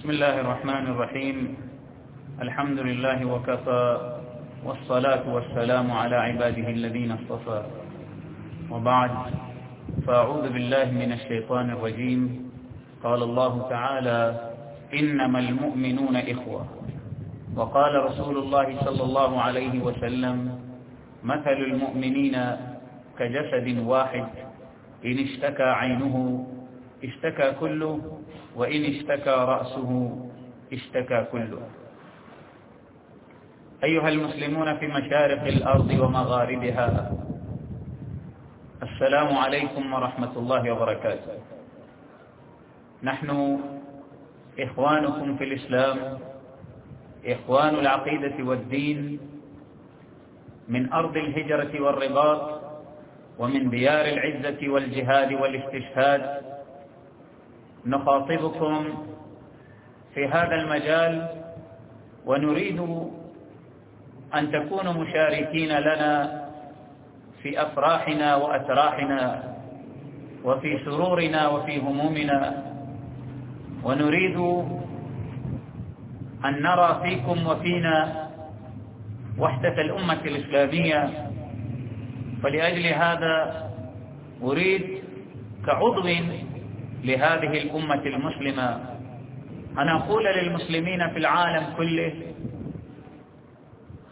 بسم الله الرحمن الرحيم. الحمد لله وكفى والصلاة والسلام على عباده الذين اصطفى. وبعد فأعوذ بالله من الشيطان الرجيم. قال الله تعالى إنما المؤمنون إخوة. وقال رسول الله صلى الله عليه وسلم مثل المؤمنين كجسد واحد إن اشتكى عينه اشتكى كله وإن اشتكى رأسه اشتكى كله. أيها المسلمون في مشارق الأرض ومغاربها. السلام عليكم ورحمة الله وبركاته. نحن إخوانكم في الإسلام. إخوان العقيدة والدين. من أرض الهجرة والرباط. ومن ديار العزة والجهاد والاستشهاد. نخاطبكم في هذا المجال ونريد أن تكونوا مشاركين لنا في أفراحنا وأتراحنا وفي سرورنا وفي همومنا. ونريد أن نرى فيكم وفينا وحدة الأمة الإسلامية. فلأجل هذا أريد كعضو لهذه الأمة المسلمة. أن أقول للمسلمين في العالم كله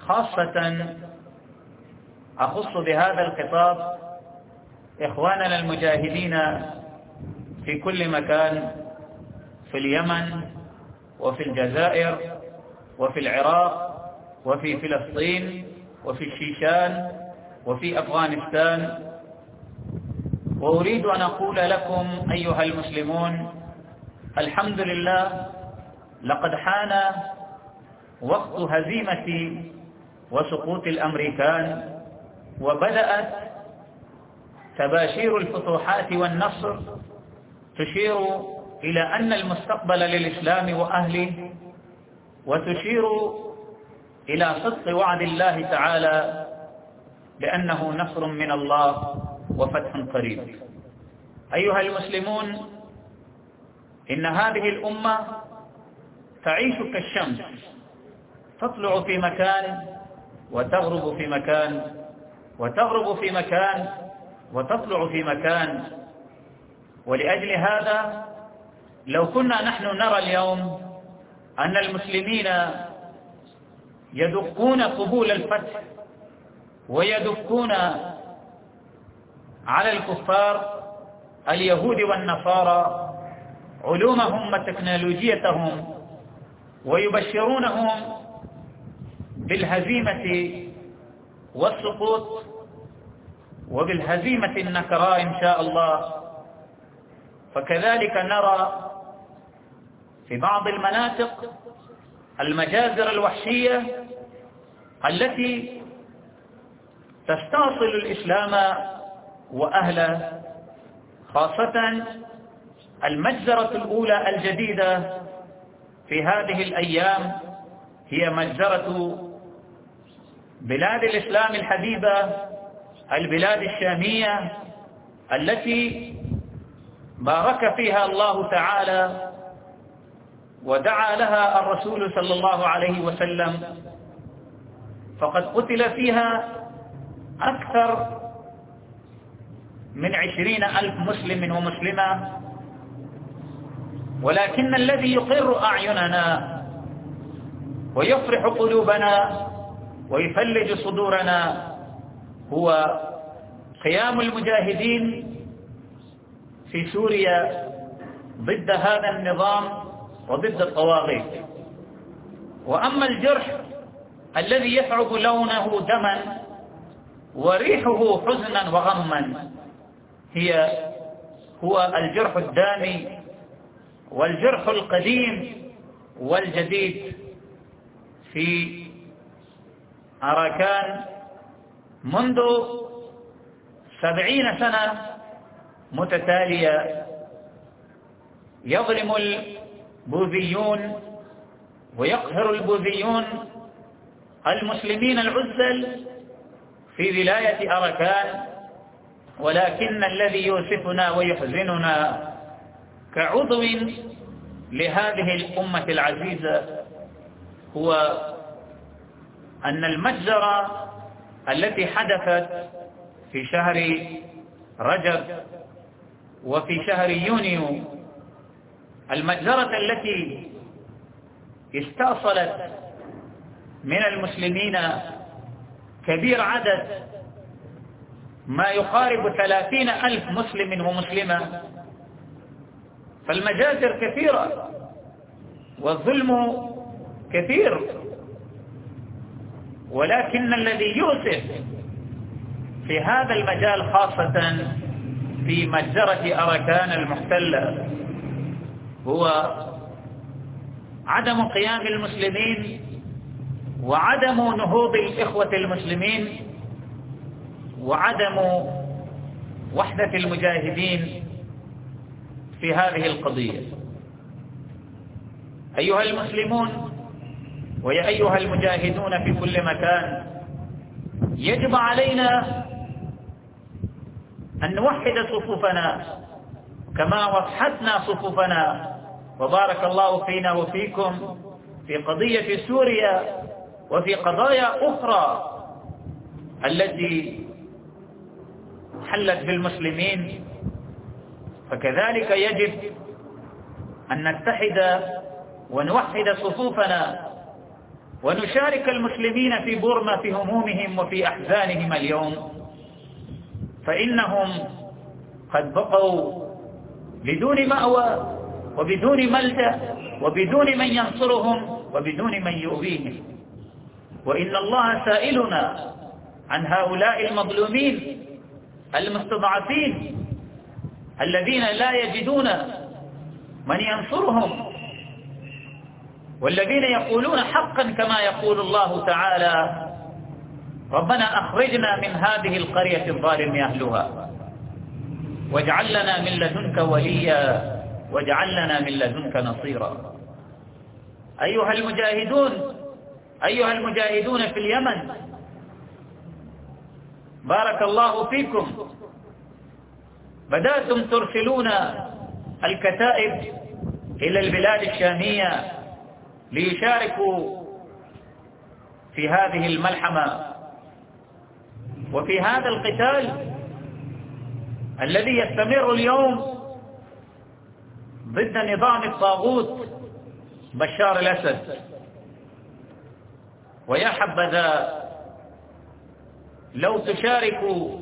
خاصة أخص بهذا الخطاب إخواننا المجاهدين في كل مكان في اليمن وفي الجزائر وفي العراق وفي فلسطين وفي الشيشان وفي أفغانستان وأريد أن أقول لكم أيها المسلمون الحمد لله لقد حان وقت هزيمة وسقوط الأمريكان وبدأت تباشير الفتوحات والنصر تشير إلى أن المستقبل للإسلام وأهله وتشير إلى صدق وعد الله تعالى بأنه نصر من الله. وفتح قريب. أيها المسلمون إن هذه الأمة تعيش كالشمس تطلع في مكان وتغرب في مكان وتغرب في مكان وتطلع في مكان. ولأجل هذا لو كنا نحن نرى اليوم أن المسلمين يدقون قبول الفتح ويدقون على الكفار اليهود والنصارى علومهم وتكنولوجيتهم ويبشرونهم بالهزيمة والسقوط وبالهزيمة النكراء إن شاء الله. فكذلك نرى في بعض المناطق المجازر الوحشية التي تستأصل الإسلام وأهله خاصة المجزرة الأولى الجديدة في هذه الأيام هي مجزرة بلاد الإسلام الحبيبة البلاد الشامية التي بارك فيها الله تعالى ودعا لها الرسول صلى الله عليه وسلم. فقد قتل فيها أكثر من عشرين ألف مسلم ومسلمة. ولكن الذي يقر أعيننا ويفرح قلوبنا ويفلج صدورنا هو قيام المجاهدين في سوريا ضد هذا النظام وضد الطواغيت. وأما الجرح الذي يصعب لونه دما وريحه حزنا وغما. هي هو الجرح الدامي والجرح القديم والجديد في أراكان منذ سبعين سنة متتالية يظلم البوذيون ويقهر البوذيون المسلمين العزل في ولاية أركان ولكن الذي يوسفنا ويحزننا كعضو لهذه الأمة العزيزة هو أن المجزرة التي حدثت في شهر رجب وفي شهر يونيو المجزرة التي استأصلت من المسلمين كبير عدد ما يقارب ثلاثين ألف مسلم ومسلمة. فالمجازر كثيرة والظلم كثير. ولكن الذي يؤسف في هذا المجال خاصة في مجزرة أركان المحتلة هو عدم قيام المسلمين وعدم نهوض الإخوة المسلمين وعدم وحدة المجاهدين في هذه القضية. أيها المسلمون ويا أيها المجاهدون في كل مكان يجب علينا أن نوحد صفوفنا كما وحدنا صفوفنا. وبارك الله فينا وفيكم في قضية سوريا وفي قضايا أخرى التي حلت بالمسلمين. فكذلك يجب أن نتحد ونوحد صفوفنا ونشارك المسلمين في بورما في همومهم وفي أحزانهم اليوم. فإنهم قد بقوا بدون مأوى وبدون ملجأ وبدون من ينصرهم وبدون من يؤذيهم. وإن الله سائلنا عن هؤلاء المظلومين. المستضعفين الذين لا يجدون من ينصرهم والذين يقولون حقا كما يقول الله تعالى ربنا أخرجنا من هذه القرية الظالم أهلها واجعل لنا من لدنك وليا واجعل لنا من لدنك نصيرا أيها المجاهدون أيها المجاهدون في اليمن بارك الله فيكم. بدأتم ترسلون الكتائب إلى البلاد الشامية ليشاركوا في هذه الملحمة. وفي هذا القتال الذي يستمر اليوم ضد نظام الطاغوت بشار الأسد. ويا حبذا لو تشاركوا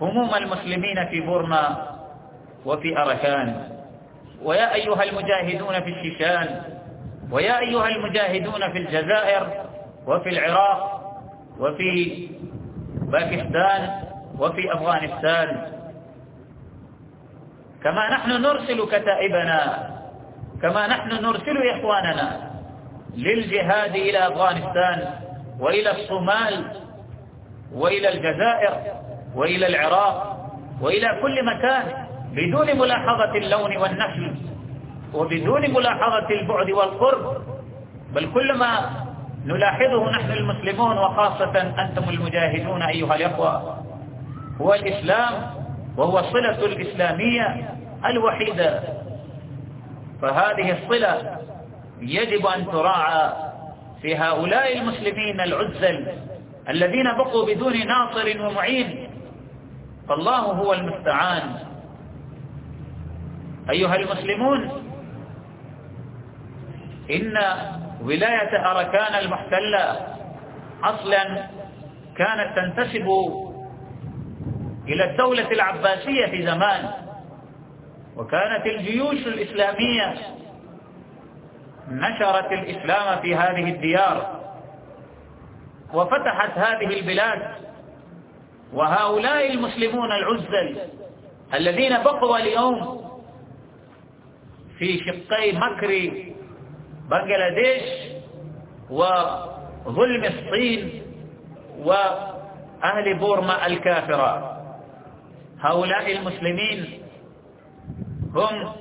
هموم المسلمين في بورما وفي أركان. ويا أيها المجاهدون في الشيشان. ويا أيها المجاهدون في الجزائر وفي العراق وفي باكستان وفي أفغانستان. كما نحن نرسل كتائبنا. كما نحن نرسل إخواننا للجهاد إلى أفغانستان وإلى الصومال وإلى الجزائر وإلى العراق وإلى كل مكان بدون ملاحظة اللون والنحل وبدون ملاحظة البعد والقرب. بل كل ما نلاحظه نحن المسلمون وخاصة أنتم المجاهدون أيها الأخوة هو الإسلام وهو الصلة الإسلامية الوحيدة. فهذه الصلة يجب أن تراعى في هؤلاء المسلمين العزل الذين بقوا بدون ناصر ومعين فالله هو المستعان. أيها المسلمون إن ولاية أركان المحتلة أصلا كانت تنتسب إلى الدولة العباسية في زمان وكانت الجيوش الإسلامية نشرت الإسلام في هذه الديار. وفتحت هذه البلاد. وهؤلاء المسلمون العزل الذين بقوا اليوم في شقي مكر بنغلاديش وظلم الصين وأهل بورما الكافرة. هؤلاء المسلمين هم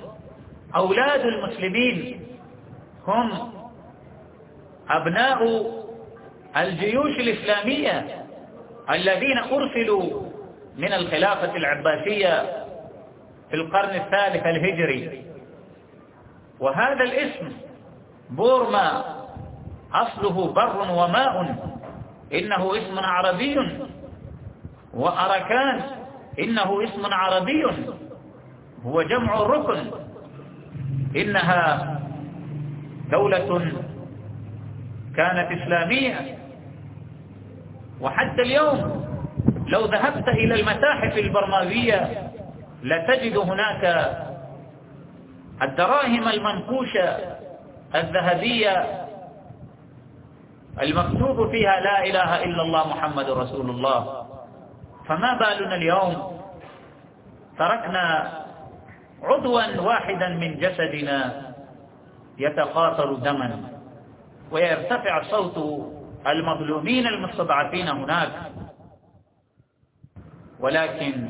أولاد المسلمين هم أبناء الجيوش الإسلامية الذين أرسلوا من الخلافة العباسية في القرن الثالث الهجري. وهذا الاسم بورما أصله بر وماء إنه اسم عربي وأركان إنه اسم عربي هو جمع الركن. إنها دولة كانت إسلامية. وحتى اليوم لو ذهبت إلى المتاحف البرماوية لتجد هناك الدراهم المنقوشة الذهبية المكتوب فيها لا إله إلا الله محمد رسول الله. فما بالنا اليوم؟ تركنا عضوا واحدا من جسدنا يتقاطر دما ويرتفع صوته المظلومين المستضعفين هناك. ولكن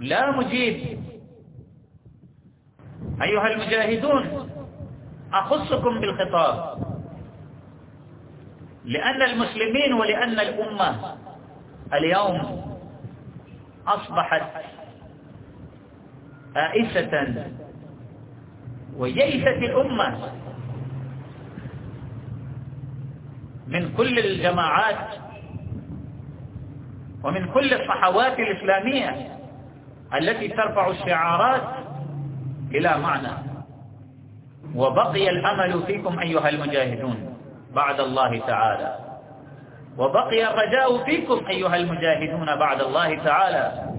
لا مجيب. أيها المجاهدون أخصكم بالخطاب. لأن المسلمين ولأن الأمة اليوم أصبحت آئسة ويئست الأمة من كل الجماعات ومن كل الصحوات الإسلامية التي ترفع الشعارات إلى معنى. وبقي الأمل فيكم أيها المجاهدون بعد الله تعالى. وبقي الرجاء فيكم أيها المجاهدون بعد الله تعالى.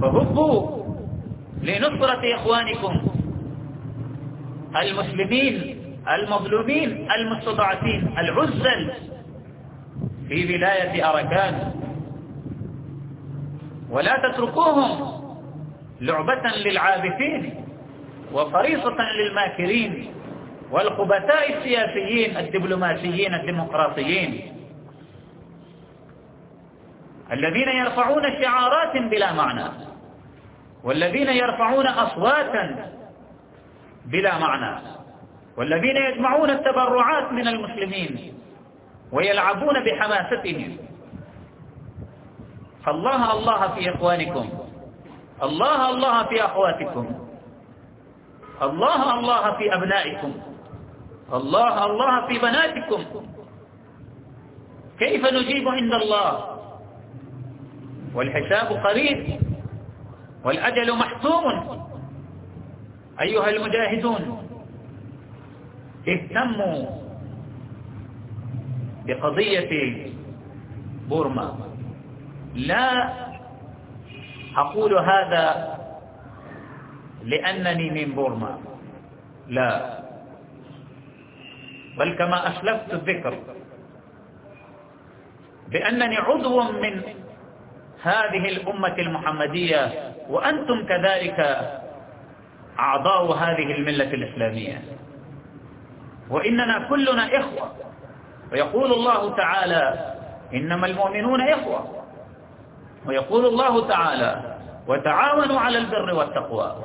فهبوا لنصرة إخوانكم المسلمين المظلومين المستضعفين العزل. في ولاية أركان. ولا تتركوهم. لعبة للعابثين. وفريصة للماكرين. والقبتاء السياسيين الدبلوماسيين الديمقراطيين. الذين يرفعون شعارات بلا معنى. والذين يرفعون أصواتا بلا معنى. والذين يجمعون التبرعات من المسلمين ويلعبون بحماستهم. فالله الله في إخوانكم. الله الله في أخواتكم. الله الله في أبنائكم. الله الله في بناتكم. كيف نجيب عند الله؟ والحساب قريب. والأجل محسوم. أيها المجاهدون. اهتموا بقضية بورما. لا أقول هذا لأنني من بورما. لا. بل كما أسلفت الذكر بأنني عضو من هذه الأمة المحمدية وأنتم كذلك أعضاء هذه الملة الإسلامية. وإننا كلنا إخوة. ويقول الله تعالى إنما المؤمنون إخوة. ويقول الله تعالى وتعاونوا على البر والتقوى.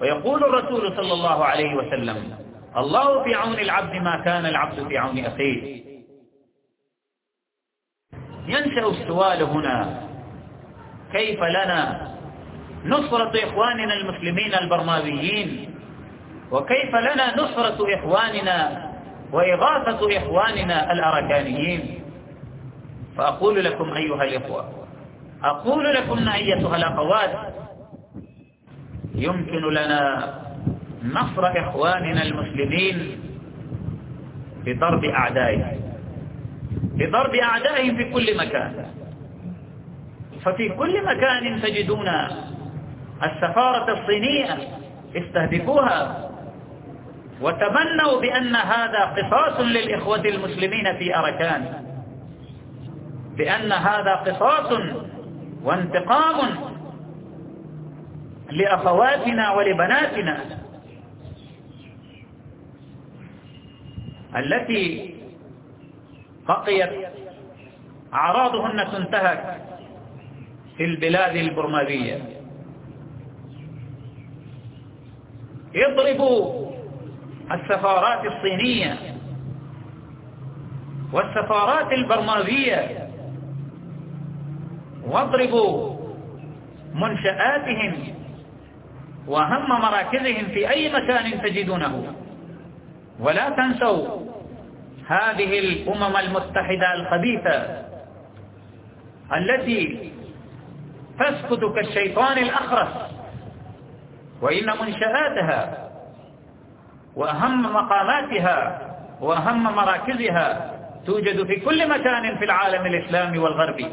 ويقول الرسول صلى الله عليه وسلم الله في عون العبد ما كان العبد في عون أخيه. ينشأ السؤال هنا كيف لنا نصرة إخواننا المسلمين البرماويين وكيف لنا نصرة إخواننا وإغاثة إخواننا الأركانيين؟ فأقول لكم أيها الإخوة أقول لكم أيتها الأخوات. يمكن لنا نصر إخواننا المسلمين بضرب أعدائهم بضرب أعدائهم في كل مكان. ففي كل مكان تجدون السفارة الصينية استهدفوها. وتمنوا بأن هذا قصاص للإخوة المسلمين في أركان. بأن هذا قصاص وانتقام لأخواتنا ولبناتنا. التي بقيت أعراضهن تنتهك في البلاد البرمادية اضربوا السفارات الصينية والسفارات البرمازية واضربوا منشآتهم وأهم مراكزهم في أي مكان تجدونه. ولا تنسوا هذه الأمم المتحدة الخبيثة التي تسكت كالشيطان الأخرس وإن منشآتها وأهم مقاماتها وأهم مراكزها توجد في كل مكان في العالم الإسلامي والغربي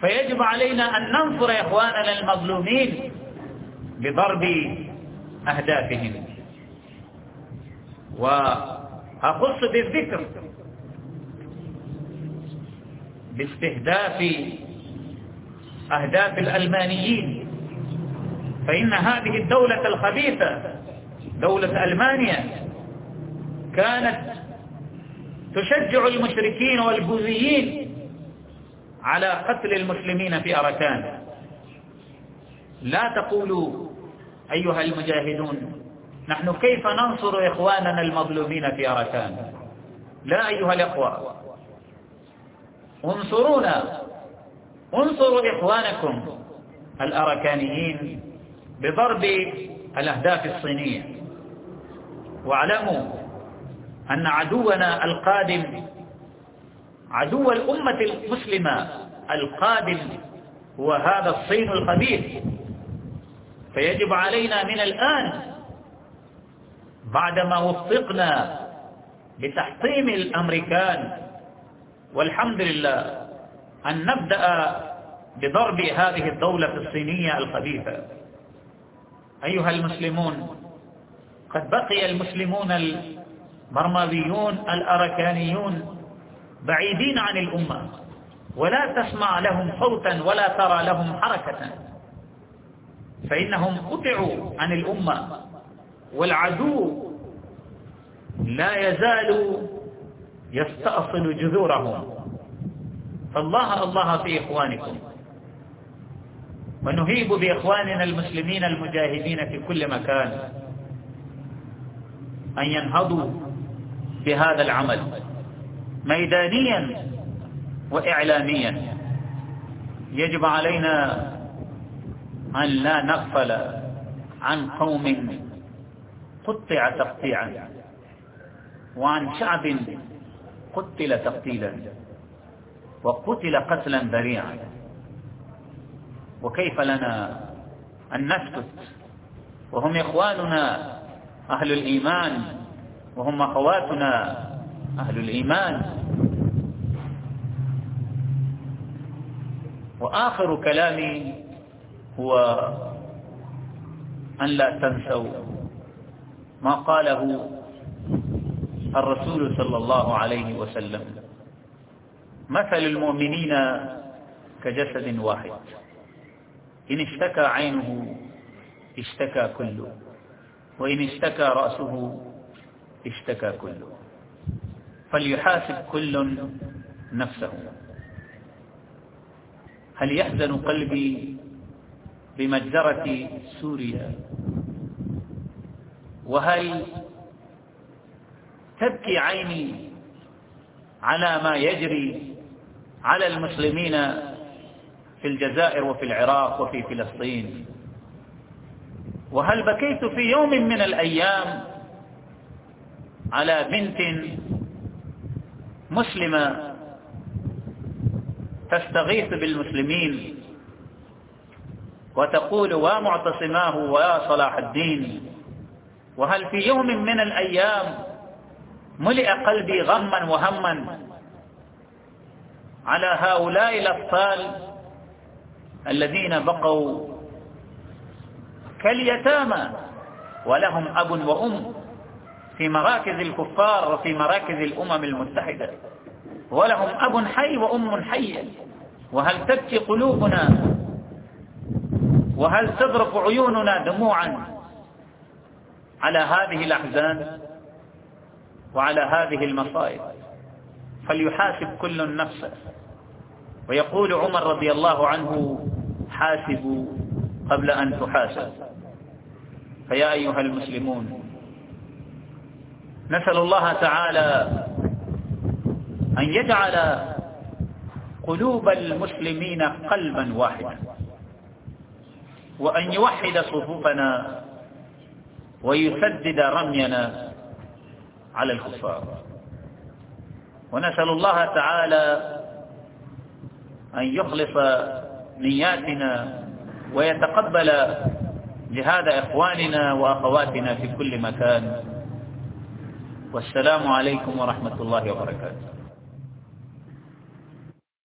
فيجب علينا أن ننصر إخواننا المظلومين بضرب أهدافهم. وأخص بالذكر باستهداف أهداف الألمانيين. فإن هذه الدولة الخبيثة دولة ألمانيا كانت تشجع المشركين والبوذيين على قتل المسلمين في أركان. لا تقولوا أيها المجاهدون نحن كيف ننصر إخواننا المظلومين في أركان؟ لا أيها الإخوة. انصرونا انصروا إخوانكم الأركانيين بضرب الأهداف الصينية. واعلموا أن عدونا القادم عدو الأمة المسلمة القادم هو هذا الصين الخبيث فيجب علينا من الآن بعدما وفقنا لتحطيم الأمريكان والحمد لله أن نبدأ بضرب هذه الدولة الصينية الخبيثة. أيها المسلمون قد بقي المسلمون المرماذيون الأركانيون بعيدين عن الأمة ولا تسمع لهم صوتا ولا ترى لهم حركة فإنهم قطعوا عن الأمة والعدو لا يزال يستأصل جذورهم. فالله الله في إخوانكم. ونهيب بإخواننا المسلمين المجاهدين في كل مكان أن ينهضوا بهذا العمل ميدانيا وإعلاميا. يجب علينا أن لا نغفل عن قوم قطع تقطيعا وعن شعب قتل تقتيلا وقتل قتلا ذريعا. وكيف لنا أن نسكت؟ وهم إخواننا أهل الإيمان وهم أخواتنا أهل الإيمان. وآخر كلامي هو أن لا تنسوا ما قاله الرسول صلى الله عليه وسلم. مثل المؤمنين كجسد واحد. إن اشتكى عينه اشتكى كله. وإن اشتكى رأسه اشتكى كله. فليحاسب كل نفسه. هل يحزن قلبي بمجزرة سوريا؟ وهل تبكي عيني على ما يجري على المسلمين في الجزائر وفي العراق وفي فلسطين. وهل بكيت في يوم من الأيام على بنت مسلمة تستغيث بالمسلمين وتقول ومعتصماه وصلاح الدين وهل في يوم من الأيام ملئ قلبي غما وهما على هؤلاء الأطفال الذين بقوا كاليتامى ولهم أب وأم في مراكز الكفار وفي مراكز الأمم المتحدة. ولهم أب حي وأم حية وهل تبكي قلوبنا؟ وهل تبرق عيوننا دموعا على هذه الأحزان وعلى هذه المصائب؟ فليحاسب كل نفسه ويقول عمر رضي الله عنه حاسبوا قبل أن تحاسب. فيا أيها المسلمون نسأل الله تعالى أن يجعل قلوب المسلمين قلبا واحدا وأن يوحد صفوفنا ويسدد رمينا على الكفار. ونسأل الله تعالى أن يخلص نياتنا ويتقبل جهاد إخواننا وأخواتنا في كل مكان. والسلام عليكم ورحمة الله وبركاته.